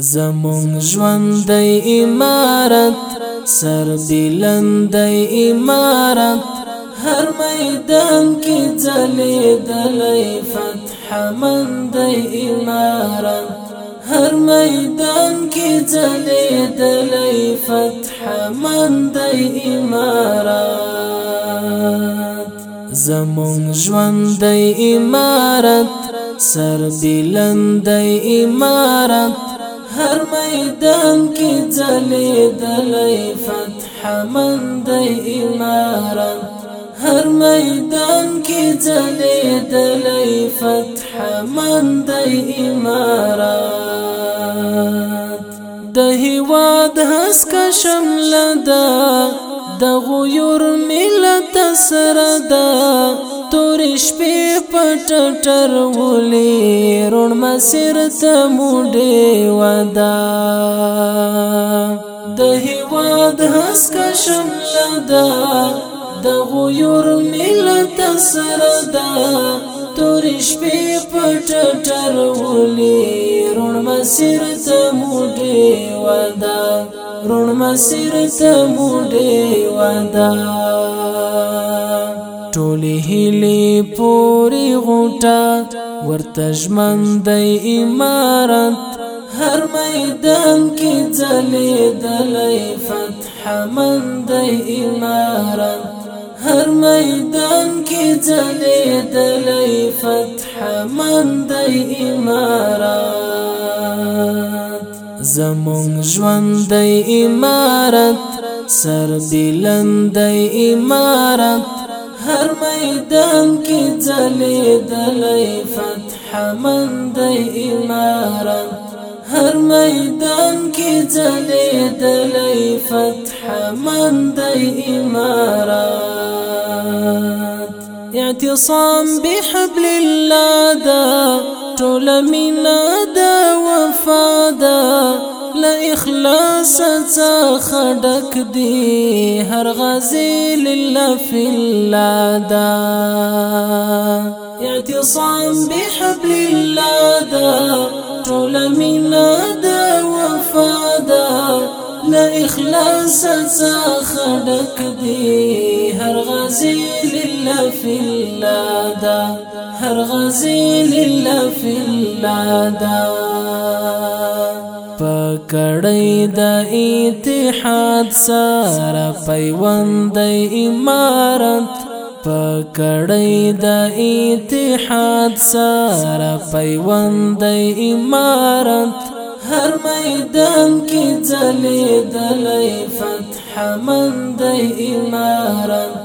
زمون ژوند امارت سر بلند امارت هر میدان کې ځلې دلې فتح مند امارت هر میدان کې ځلې دلې فتح مند امارت زمون ژوند امارت سر بلند امارت هر میدان کې ځلې دلې فتح مند امارت. هر میدان کې ځلې دلې فتح مند امارت. د هواد هس کا شمل ده د غيور ملت تور شپې پټ ټر ولې رون مسیر ته موډې ودا د هواد هس کا شمل ده د غيور ملت سره ده تور شپې پټ ټر ولې رون مسیر ته موډې ودا رون مسیر ته موډې ودا ټولې هلي پوری غوټه ورته ژمند امارت هر میدان کې ځلې دلې فتح مند امارت هر میدان کې ځلې فتح مند امارت زمون ژوند امارت سر بلند امارت هر میدان کې دلې فتح مند امارت. هر میدان کې دلې فتح مند امارت. اعتصام بحبل الله دا ټول مینا دا وفا دا. لا إخلاص څخه ډک دی. هر غزي لله في الله دا اعتصام بحبل الله دا ټول مینا دا وفا دا لا إخلاص څخه ډک دی. هر غزي لله في الله دا هر غزي لله في الله دا پکړی د اتحاد سره پیوند امارت پکړی د اتحاد سره پیوند امارت هر میدان کې ځلې دلې فتح مند امارت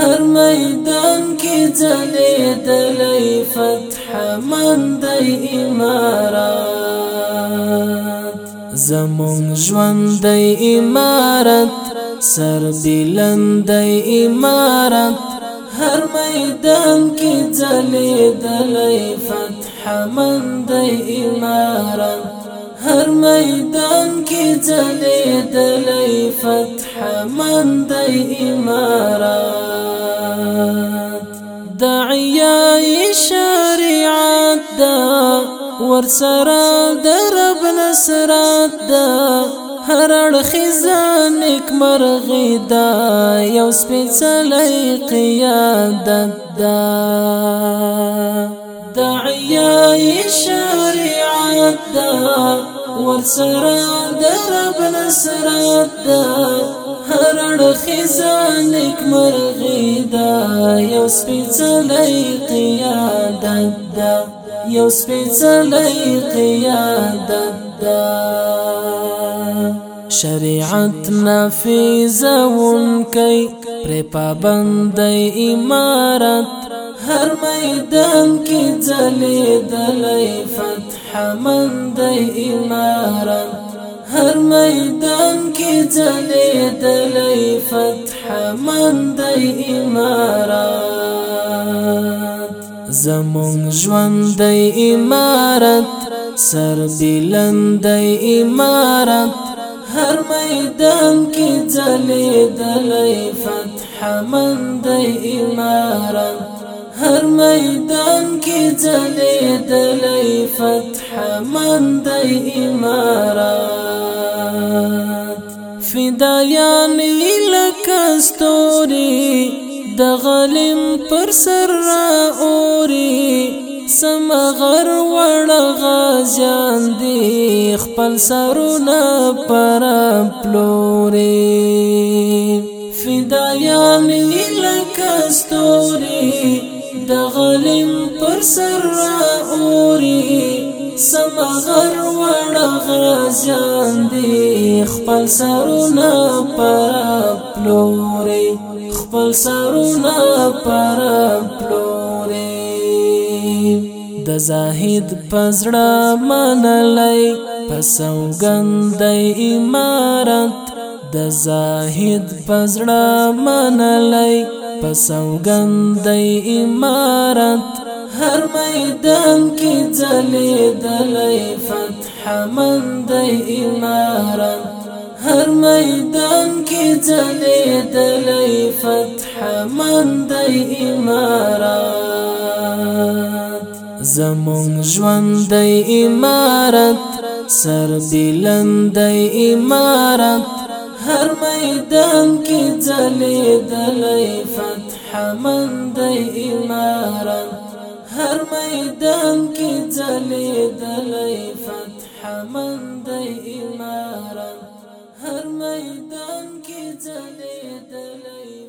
هر میدان کې ځلې دلې فتح مند امارت زمون ژوند امارت سر بلند امارت. هر میدان کې ځلې دلې فتح مند امارت. هر میدان کې ځلې دلې فتح مند امارات دعیا شریعت دا ورسره درب نصرت دا هر اړخیزه نیک مرغی دا یو سپېڅلی قیادت دا دعیای شریعت دا ورسره درب نصرت دا هر اړخیزه نیک مرغی دا یو سپېڅلی قیادت دا یو سپېڅلی قیادت دا شریعت نافذون کوي پر پابند امارت. هر میدان کې ځلې دلې فتح مند امارت. هر میدان کې ځلې دلې فتح مند امارت. زمون ژوند امارت سر بلند امارت هر میدان کې ځلې دلې فتح مند امارت هر میدان کې ځلې فتح مند إمارات. فدایان لکستوري د غلم پر سر اوري سمغر وړ غازیان دي خپل سرونه پر پلوري. فدایان لکستوري د غلم پر سر اوري سمغر وړ غازیان دي خپل سرونه پر پلوري خپل سرونه پر پلوري. د زاهد پزړه منلای پسوګند امارت د زاهد پزړه منلای پسوګند امارت هر میدان کې ځلې دلې فتح مند امارت هر میدان کې ځلې دلې فتح مند امارت زمون ژوند امارت سر بلند امارت هر میدان کې ځلې دلې فتح مند امارت هر میدان کې ځلې دلې فتح مند هر میدان کې ځلې دلې